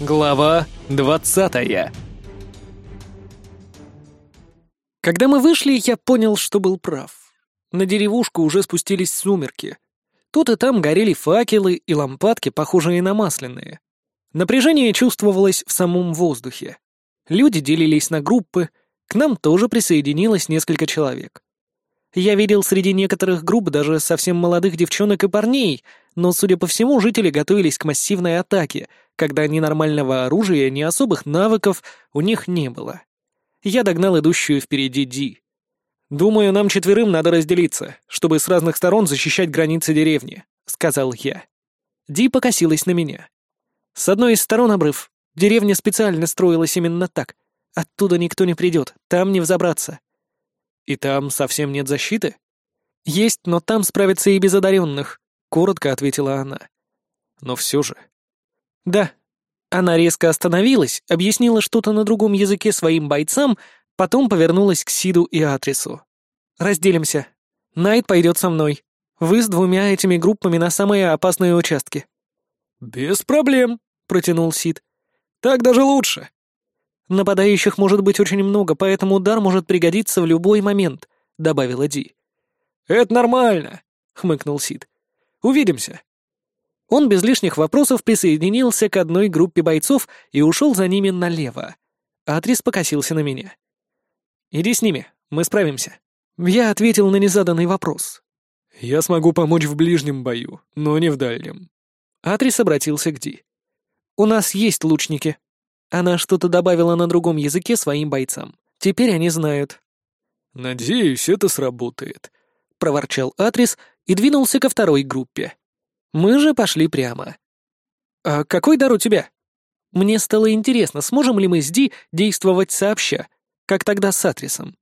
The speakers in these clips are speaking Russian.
Глава 20 Когда мы вышли, я понял, что был прав. На деревушку уже спустились сумерки. Тут и там горели факелы и лампадки, похожие на масляные. Напряжение чувствовалось в самом воздухе. Люди делились на группы, к нам тоже присоединилось несколько человек. Я видел среди некоторых групп даже совсем молодых девчонок и парней, но, судя по всему, жители готовились к массивной атаке, когда ни нормального оружия, ни особых навыков у них не было. Я догнал идущую впереди Ди. «Думаю, нам четверым надо разделиться, чтобы с разных сторон защищать границы деревни», — сказал я. Ди покосилась на меня. «С одной из сторон обрыв. Деревня специально строилась именно так. Оттуда никто не придет, там не взобраться. «И там совсем нет защиты?» «Есть, но там справятся и без одаренных», — коротко ответила она. «Но все же...» «Да». Она резко остановилась, объяснила что-то на другом языке своим бойцам, потом повернулась к Сиду и Атрису. «Разделимся. Найт пойдет со мной. Вы с двумя этими группами на самые опасные участки». «Без проблем», — протянул Сид. «Так даже лучше». «Нападающих может быть очень много, поэтому удар может пригодиться в любой момент», — добавила Ди. «Это нормально», — хмыкнул Сид. «Увидимся». Он без лишних вопросов присоединился к одной группе бойцов и ушел за ними налево. Атрис покосился на меня. «Иди с ними, мы справимся». Я ответил на незаданный вопрос. «Я смогу помочь в ближнем бою, но не в дальнем». Атрис обратился к Ди. «У нас есть лучники. Она что-то добавила на другом языке своим бойцам. Теперь они знают. «Надеюсь, это сработает», — проворчал Атрис и двинулся ко второй группе. Мы же пошли прямо. «А какой дар у тебя?» Мне стало интересно, сможем ли мы с Ди действовать сообща, как тогда с Атрисом.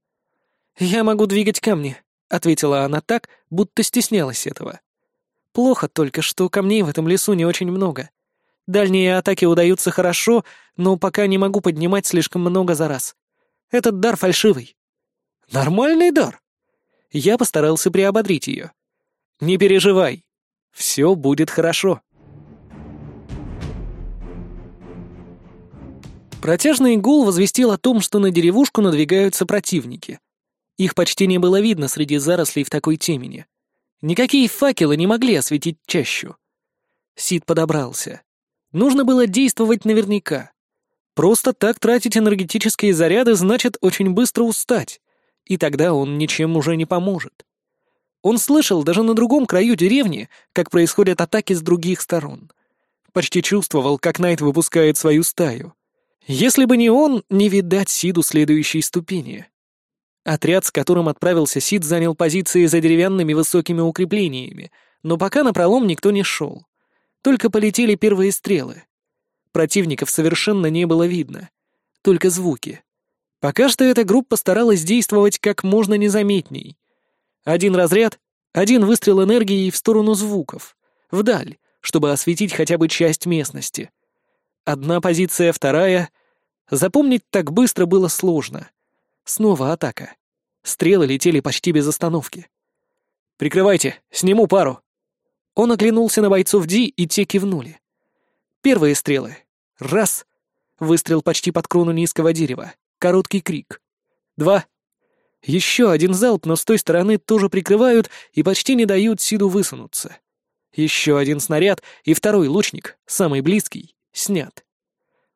«Я могу двигать камни», — ответила она так, будто стеснялась этого. «Плохо только, что камней в этом лесу не очень много. Дальние атаки удаются хорошо, но пока не могу поднимать слишком много за раз. Этот дар фальшивый. Нормальный дар. Я постарался приободрить ее. Не переживай. Все будет хорошо. Протяжный гул возвестил о том, что на деревушку надвигаются противники. Их почти не было видно среди зарослей в такой темени. Никакие факелы не могли осветить чащу. Сид подобрался. Нужно было действовать наверняка. Просто так тратить энергетические заряды значит очень быстро устать, и тогда он ничем уже не поможет. Он слышал даже на другом краю деревни, как происходят атаки с других сторон. Почти чувствовал, как Найт выпускает свою стаю. Если бы не он, не видать Сиду следующей ступени. Отряд, с которым отправился Сид, занял позиции за деревянными высокими укреплениями, но пока на пролом никто не шел. Только полетели первые стрелы. Противников совершенно не было видно. Только звуки. Пока что эта группа старалась действовать как можно незаметней. Один разряд, один выстрел энергии в сторону звуков, вдаль, чтобы осветить хотя бы часть местности. Одна позиция, вторая. Запомнить так быстро было сложно. Снова атака. Стрелы летели почти без остановки. «Прикрывайте, сниму пару», он оглянулся на бойцов Ди, и те кивнули. Первые стрелы. Раз. Выстрел почти под крону низкого дерева. Короткий крик. Два. Еще один залп, но с той стороны тоже прикрывают и почти не дают Сиду высунуться. Еще один снаряд, и второй лучник, самый близкий, снят.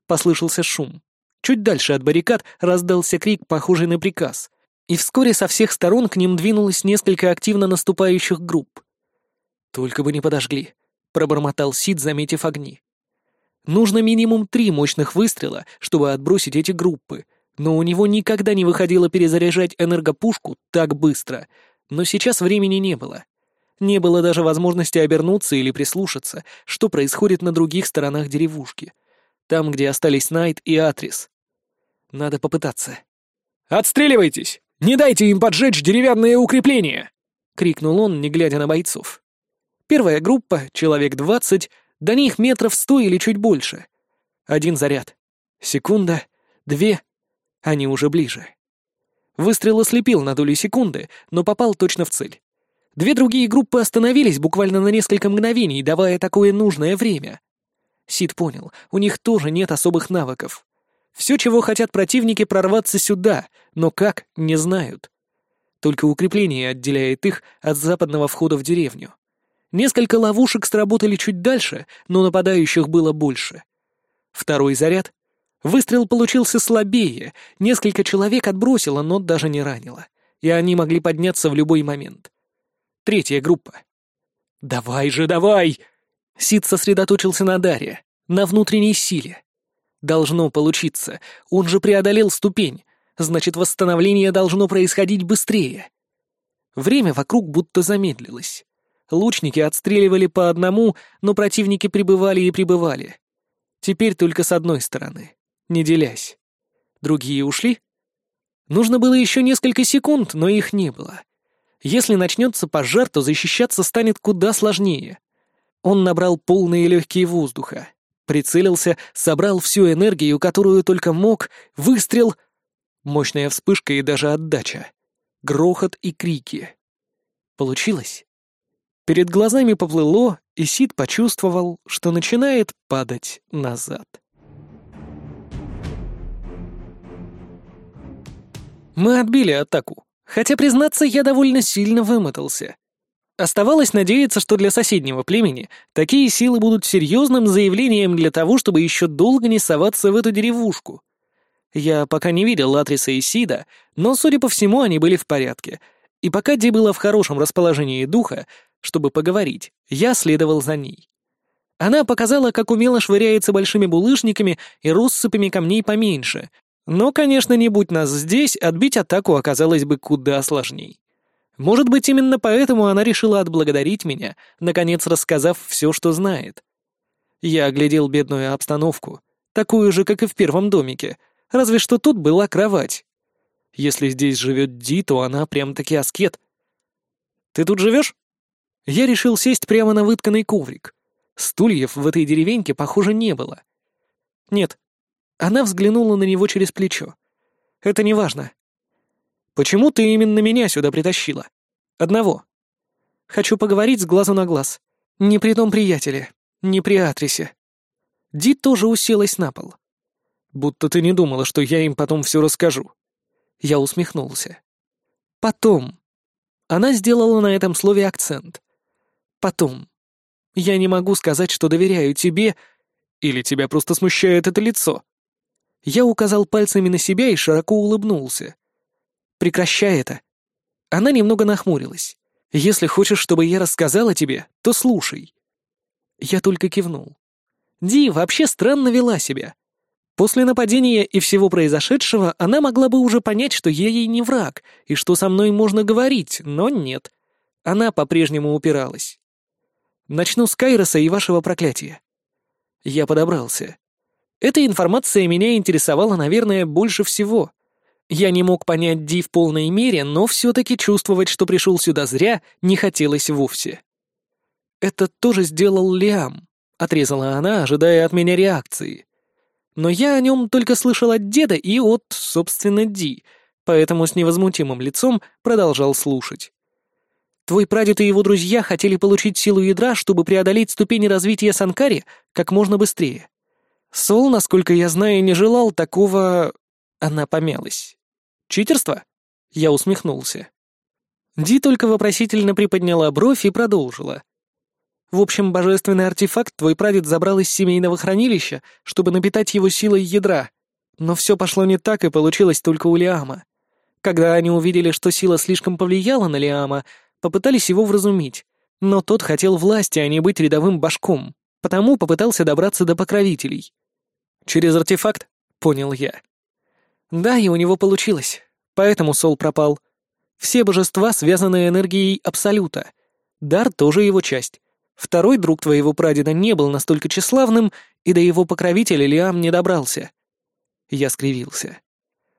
Послышался шум. Чуть дальше от баррикад раздался крик, похожий на приказ. И вскоре со всех сторон к ним двинулось несколько активно наступающих групп. «Только бы не подожгли», — пробормотал Сид, заметив огни. «Нужно минимум три мощных выстрела, чтобы отбросить эти группы, но у него никогда не выходило перезаряжать энергопушку так быстро, но сейчас времени не было. Не было даже возможности обернуться или прислушаться, что происходит на других сторонах деревушки, там, где остались Найт и Атрис. Надо попытаться. «Отстреливайтесь! Не дайте им поджечь деревянные укрепления!» — крикнул он, не глядя на бойцов. Первая группа, человек двадцать, до них метров сто или чуть больше. Один заряд. Секунда, две. Они уже ближе. Выстрел ослепил на долю секунды, но попал точно в цель. Две другие группы остановились буквально на несколько мгновений, давая такое нужное время. Сид понял, у них тоже нет особых навыков. Все, чего хотят противники, прорваться сюда, но как, не знают. Только укрепление отделяет их от западного входа в деревню. Несколько ловушек сработали чуть дальше, но нападающих было больше. Второй заряд. Выстрел получился слабее, несколько человек отбросило, но даже не ранило. И они могли подняться в любой момент. Третья группа. «Давай же, давай!» Сид сосредоточился на Даре, на внутренней силе. Должно получиться. Он же преодолел ступень. Значит, восстановление должно происходить быстрее. Время вокруг будто замедлилось. Лучники отстреливали по одному, но противники прибывали и прибывали. Теперь только с одной стороны, не делясь. Другие ушли? Нужно было еще несколько секунд, но их не было. Если начнется пожар, то защищаться станет куда сложнее. Он набрал полные легкие воздуха, прицелился, собрал всю энергию, которую только мог, выстрел. Мощная вспышка и даже отдача. Грохот и крики. Получилось? Перед глазами поплыло, и Сид почувствовал, что начинает падать назад. Мы отбили атаку, хотя, признаться, я довольно сильно вымотался. Оставалось надеяться, что для соседнего племени такие силы будут серьезным заявлением для того, чтобы еще долго не соваться в эту деревушку. Я пока не видел Латриса и Сида, но, судя по всему, они были в порядке. И пока Ди была в хорошем расположении духа, чтобы поговорить, я следовал за ней. Она показала, как умело швыряется большими булыжниками и россыпями камней поменьше. Но, конечно, не будь нас здесь, отбить атаку оказалось бы куда сложней. Может быть, именно поэтому она решила отблагодарить меня, наконец рассказав все, что знает. Я оглядел бедную обстановку, такую же, как и в первом домике, разве что тут была кровать. Если здесь живет Ди, то она прям-таки аскет. «Ты тут живешь?» Я решил сесть прямо на вытканный коврик. Стульев в этой деревеньке, похоже, не было. Нет. Она взглянула на него через плечо. Это не важно. Почему ты именно меня сюда притащила? Одного. Хочу поговорить с глазу на глаз. Не при том приятеле, не при Атрисе. Ди тоже уселась на пол. Будто ты не думала, что я им потом все расскажу. Я усмехнулся. Потом. Она сделала на этом слове акцент. Потом. Я не могу сказать, что доверяю тебе, или тебя просто смущает это лицо. Я указал пальцами на себя и широко улыбнулся. Прекращай это. Она немного нахмурилась. Если хочешь, чтобы я рассказала тебе, то слушай. Я только кивнул. Ди вообще странно вела себя. После нападения и всего произошедшего она могла бы уже понять, что я ей не враг, и что со мной можно говорить, но нет. Она по-прежнему упиралась. Начну с Кайроса и вашего проклятия. Я подобрался. Эта информация меня интересовала, наверное, больше всего. Я не мог понять Ди в полной мере, но все-таки чувствовать, что пришел сюда зря, не хотелось вовсе. «Это тоже сделал Лиам», — отрезала она, ожидая от меня реакции. Но я о нем только слышал от деда и от, собственно, Ди, поэтому с невозмутимым лицом продолжал слушать. Твой прадед и его друзья хотели получить силу ядра, чтобы преодолеть ступени развития Санкари как можно быстрее. Сол, насколько я знаю, не желал такого... Она помялась. Читерство? Я усмехнулся. Ди только вопросительно приподняла бровь и продолжила. В общем, божественный артефакт твой прадед забрал из семейного хранилища, чтобы напитать его силой ядра. Но все пошло не так, и получилось только у Лиама. Когда они увидели, что сила слишком повлияла на Лиама, попытались его вразумить. Но тот хотел власти, а не быть рядовым башком, потому попытался добраться до покровителей. «Через артефакт?» — понял я. Да, и у него получилось. Поэтому Сол пропал. Все божества связаны энергией Абсолюта. Дар тоже его часть. Второй друг твоего прадеда не был настолько тщеславным, и до его покровителя Лиам не добрался. Я скривился.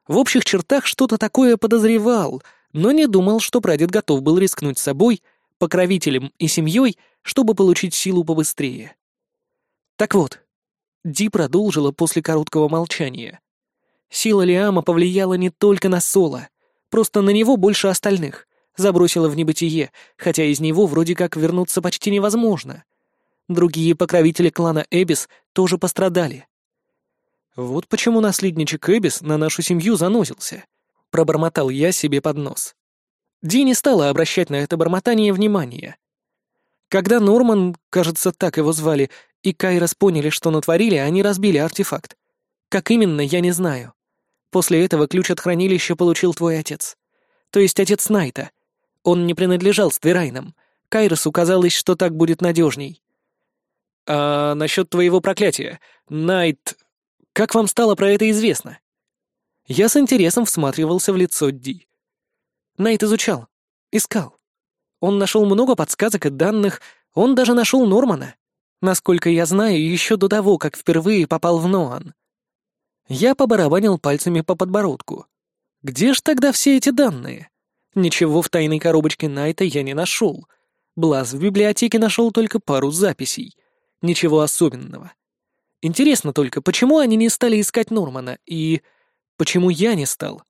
В общих чертах что-то такое подозревал, но не думал, что прадед готов был рискнуть собой, покровителем и семьей, чтобы получить силу побыстрее. Так вот, Ди продолжила после короткого молчания. Сила Лиама повлияла не только на Соло, просто на него больше остальных, забросила в небытие, хотя из него вроде как вернуться почти невозможно. Другие покровители клана Эбис тоже пострадали. Вот почему наследничек Эбис на нашу семью заносился. Пробормотал я себе под нос. Ди не стала обращать на это бормотание внимания. Когда Норман, кажется, так его звали, и Кайрос поняли, что натворили, они разбили артефакт. Как именно, я не знаю. После этого ключ от хранилища получил твой отец. То есть отец Найта. Он не принадлежал Стверайнам. Кайросу казалось, что так будет надежней. А насчет твоего проклятия, Найт... Как вам стало про это известно? Я с интересом всматривался в лицо Ди. Найт изучал. Искал. Он нашел много подсказок и данных, он даже нашел Нормана. Насколько я знаю, еще до того, как впервые попал в Ноан. Я побарабанил пальцами по подбородку. Где ж тогда все эти данные? Ничего в тайной коробочке Найта я не нашел. Блаз в библиотеке нашел только пару записей. Ничего особенного. Интересно только, почему они не стали искать Нормана, и почему я не стал?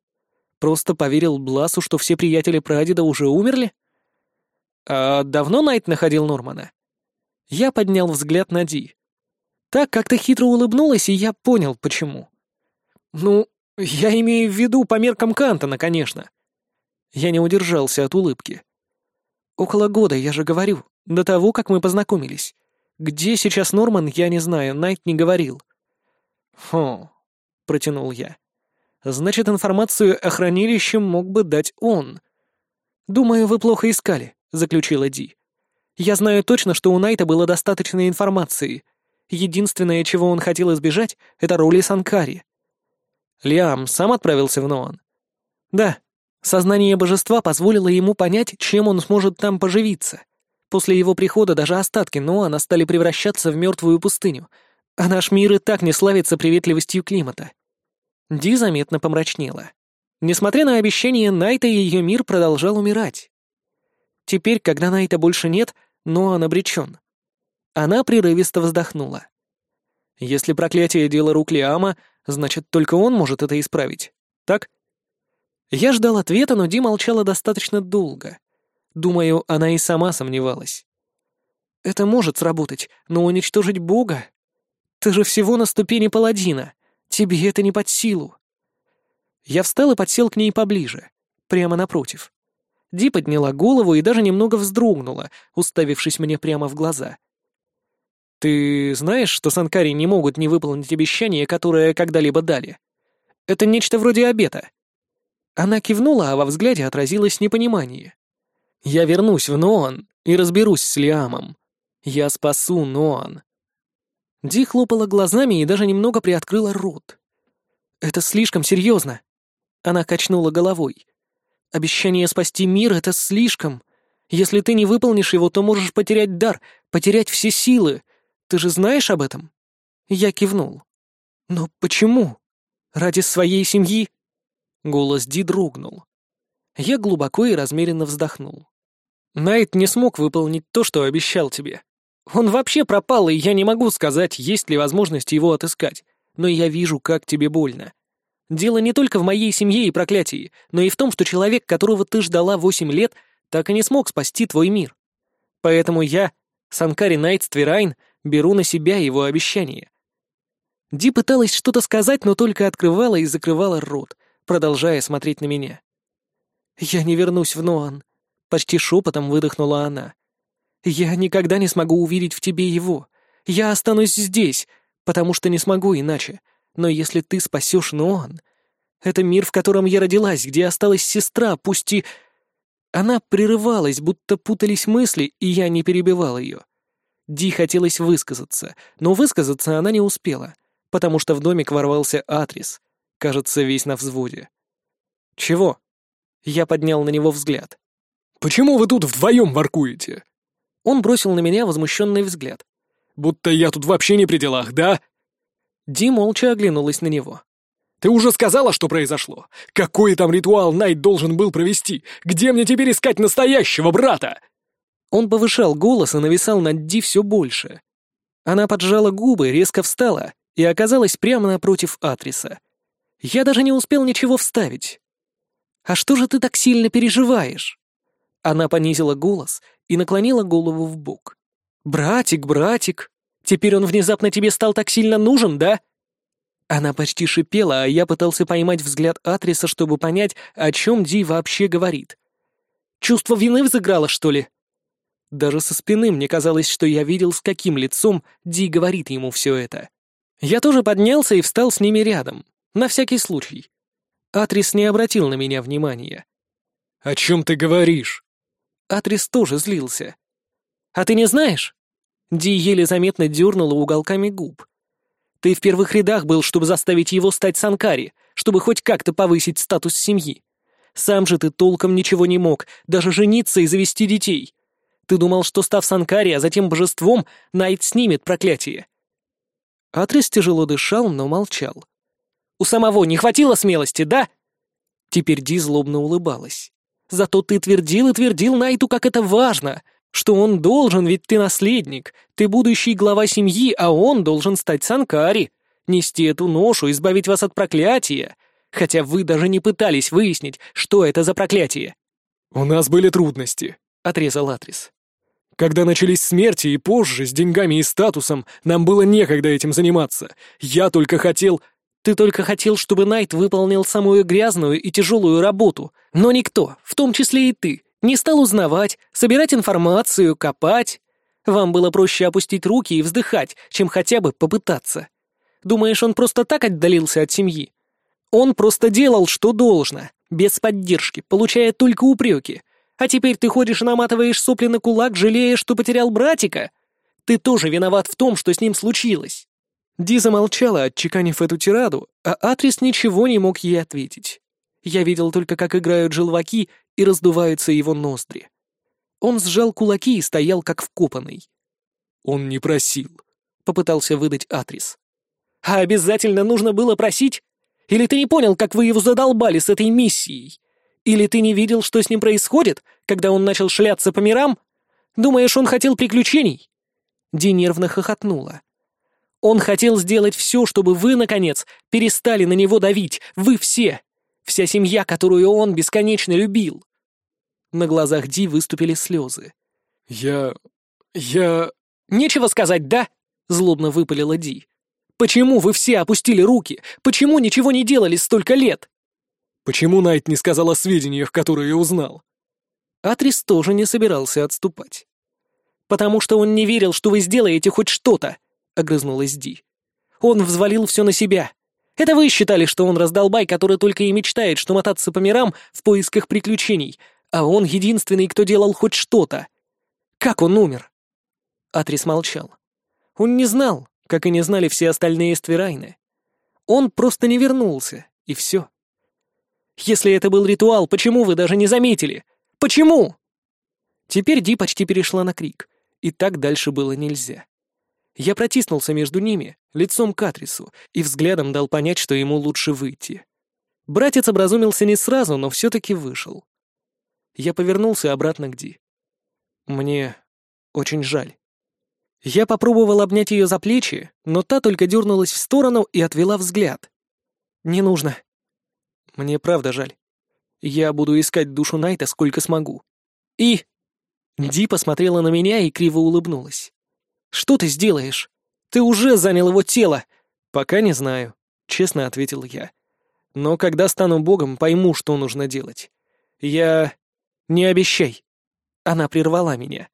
Просто поверил Бласу, что все приятели прадеда уже умерли? «А давно Найт находил Нормана?» Я поднял взгляд на Ди. Так как-то хитро улыбнулась, и я понял, почему. «Ну, я имею в виду по меркам Кантона, конечно». Я не удержался от улыбки. «Около года, я же говорю, до того, как мы познакомились. Где сейчас Норман, я не знаю, Найт не говорил». «Хм», — протянул я. «Значит, информацию о хранилище мог бы дать он». «Думаю, вы плохо искали», — заключила Ди. «Я знаю точно, что у Найта было достаточно информации. Единственное, чего он хотел избежать, — это роли Санкари». «Лиам сам отправился в Ноан?» «Да. Сознание божества позволило ему понять, чем он сможет там поживиться. После его прихода даже остатки Ноана стали превращаться в мертвую пустыню, а наш мир и так не славится приветливостью климата». Ди заметно помрачнела. Несмотря на обещание Найта, ее мир продолжал умирать. Теперь, когда Найта больше нет, но он обречен. Она прерывисто вздохнула. Если проклятие — дело рук Лиама, значит, только он может это исправить, так? Я ждал ответа, но Ди молчала достаточно долго. Думаю, она и сама сомневалась. Это может сработать, но уничтожить Бога? Ты же всего на ступени паладина. Тебе это не под силу. Я встал и подсел к ней поближе, прямо напротив. Ди подняла голову и даже немного вздрогнула, уставившись мне прямо в глаза. «Ты знаешь, что Санкари не могут не выполнить обещание, которое когда-либо дали? Это нечто вроде обета». Она кивнула, а во взгляде отразилось непонимание. «Я вернусь в Ноан и разберусь с Лиамом. Я спасу Ноан». Ди хлопала глазами и даже немного приоткрыла рот. «Это слишком серьезно». Она качнула головой. Обещание спасти мир — это слишком. Если ты не выполнишь его, то можешь потерять дар, потерять все силы. Ты же знаешь об этом?» Я кивнул. «Но почему? Ради своей семьи?» Голос Ди дрогнул. Я глубоко и размеренно вздохнул. «Найт не смог выполнить то, что обещал тебе. Он вообще пропал, и я не могу сказать, есть ли возможность его отыскать. Но я вижу, как тебе больно. Дело не только в моей семье и проклятии, но и в том, что человек, которого ты ждала восемь лет, так и не смог спасти твой мир. Поэтому я, Санкари Найт Твирайн, беру на себя его обещание. Ди пыталась что-то сказать, но только открывала и закрывала рот, продолжая смотреть на меня. «Я не вернусь в Ноан», — почти шепотом выдохнула она. «Я никогда не смогу увидеть в тебе его. Я останусь здесь, потому что не смогу иначе. Но если ты спасешь Ноан... Это мир, в котором я родилась, где осталась сестра, пусть и... Она прерывалась, будто путались мысли, и я не перебивал ее. Ди хотелось высказаться, но высказаться она не успела, потому что в домик ворвался Атрис, кажется, весь на взводе. «Чего?» Я поднял на него взгляд. «Почему вы тут вдвоем воркуете?» Он бросил на меня возмущенный взгляд. «Будто я тут вообще не при делах, да?» Ди молча оглянулась на него. «Ты уже сказала, что произошло? Какой там ритуал Найт должен был провести? Где мне теперь искать настоящего брата?» Он повышал голос и нависал над Ди все больше. Она поджала губы, резко встала и оказалась прямо напротив Атриса. Я даже не успел ничего вставить. «А что же ты так сильно переживаешь?» Она понизила голос и наклонила голову в бок. «Братик, братик, теперь он внезапно тебе стал так сильно нужен, да?» Она почти шипела, а я пытался поймать взгляд Атриса, чтобы понять, о чем Ди вообще говорит. Чувство вины взыграло, что ли? Даже со спины мне казалось, что я видел, с каким лицом Ди говорит ему все это. Я тоже поднялся и встал с ними рядом, на всякий случай. Атрис не обратил на меня внимания. «О чем ты говоришь?» Атрис тоже злился. «А ты не знаешь?» Ди еле заметно дернула уголками губ. «Ты в первых рядах был, чтобы заставить его стать Санкари, чтобы хоть как-то повысить статус семьи. Сам же ты толком ничего не мог, даже жениться и завести детей. Ты думал, что, став Санкари, а затем божеством, Найт снимет проклятие». Атрис тяжело дышал, но молчал. «У самого не хватило смелости, да?» Теперь Ди злобно улыбалась. «Зато ты твердил и твердил Найту, как это важно, что он должен, ведь ты наследник, ты будущий глава семьи, а он должен стать Санкари, нести эту ношу, избавить вас от проклятия, хотя вы даже не пытались выяснить, что это за проклятие». «У нас были трудности», — отрезал Атрис. «Когда начались смерти и позже, с деньгами и статусом, нам было некогда этим заниматься. Я только хотел...» «Ты только хотел, чтобы Найт выполнил самую грязную и тяжелую работу, но никто, в том числе и ты, не стал узнавать, собирать информацию, копать. Вам было проще опустить руки и вздыхать, чем хотя бы попытаться. Думаешь, он просто так отдалился от семьи? Он просто делал, что должно, без поддержки, получая только упреки. А теперь ты ходишь и наматываешь сопли на кулак, жалея, что потерял братика? Ты тоже виноват в том, что с ним случилось». Ди замолчала, отчеканив эту тираду, а Атрис ничего не мог ей ответить. Я видел только, как играют желваки и раздуваются его ноздри. Он сжал кулаки и стоял как вкопанный. «Он не просил», — попытался выдать Атрис. «А обязательно нужно было просить? Или ты не понял, как вы его задолбали с этой миссией? Или ты не видел, что с ним происходит, когда он начал шляться по мирам? Думаешь, он хотел приключений?» Ди нервно хохотнула. «Он хотел сделать все, чтобы вы, наконец, перестали на него давить, вы все, вся семья, которую он бесконечно любил». На глазах Ди выступили слезы. «Я... я...» «Нечего сказать, да?» — злобно выпалила Ди. «Почему вы все опустили руки? Почему ничего не делали столько лет?» «Почему Найт не сказал о сведениях, которые я узнал?» Атрис тоже не собирался отступать. «Потому что он не верил, что вы сделаете хоть что-то», — огрызнулась Ди. «Он взвалил все на себя. Это вы считали, что он раздолбай, который только и мечтает, что мотаться по мирам в поисках приключений, а он единственный, кто делал хоть что-то. Как он умер?» Атрис молчал. Он не знал, как и не знали все остальные Ствирайны. Он просто не вернулся, и все. Если это был ритуал, почему вы даже не заметили? Почему?» Теперь Ди почти перешла на крик, и так дальше было нельзя. Я протиснулся между ними, лицом к Атрису, и взглядом дал понять, что ему лучше выйти. Братец образумился не сразу, но все-таки вышел. Я повернулся обратно к Ди. Мне очень жаль. Я попробовал обнять ее за плечи, но та только дернулась в сторону и отвела взгляд. «Не нужно. Мне правда жаль. Я буду искать душу Найта сколько смогу. И...» Ди посмотрела на меня и криво улыбнулась. «Что ты сделаешь? Ты уже занял его тело!» «Пока не знаю», — честно ответил я. «Но когда стану богом, пойму, что нужно делать. Я... Не обещай». Она прервала меня.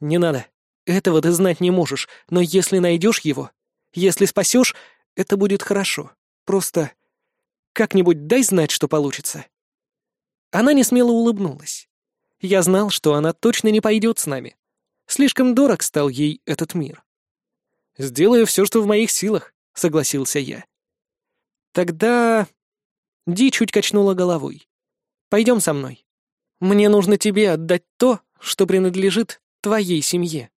«Не надо. Этого ты знать не можешь, но если найдешь его, если спасешь, это будет хорошо. Просто как-нибудь дай знать, что получится». Она несмело улыбнулась. Я знал, что она точно не пойдет с нами. Слишком дорог стал ей этот мир. «Сделаю все, что в моих силах», — согласился я. «Тогда...» Ди чуть качнула головой. «Пойдем со мной. Мне нужно тебе отдать то, что принадлежит твоей семье».